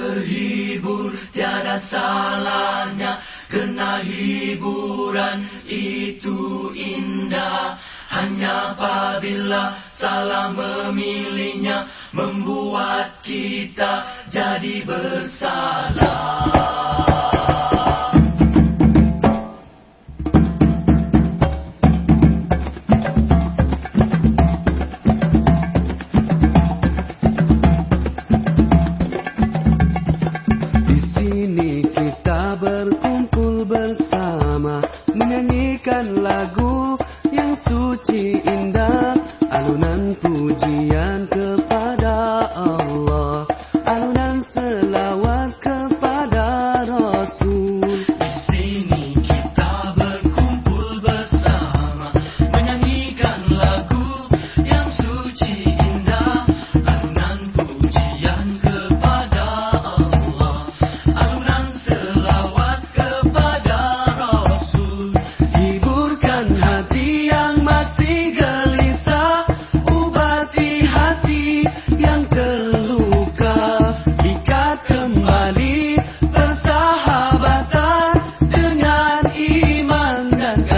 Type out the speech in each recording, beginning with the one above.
terhibur Tiada salahnya kena hiburan. Itu indah. Hanya apabila salah memilihnya Membuat kita jadi bersalah. lagu yang suci indah alunan pujian kepada Allah.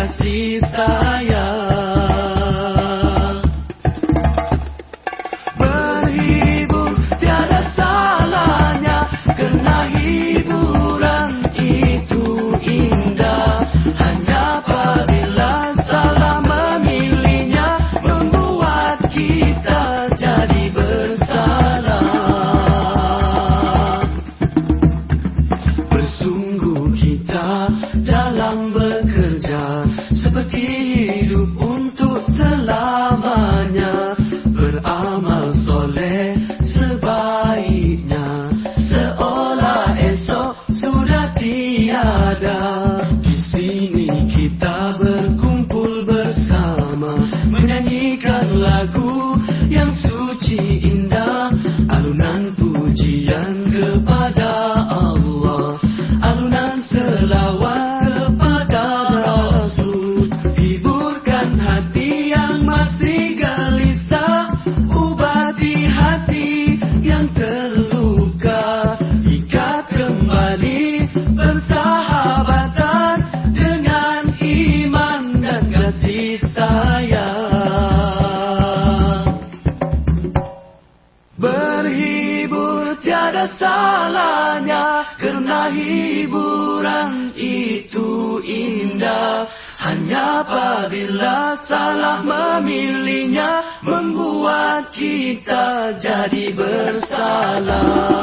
kasih sayang. Dado tiada salahnya kerana hiburan itu indah. Hanya apabila salah memilihnya membuat kita jadi bersalah.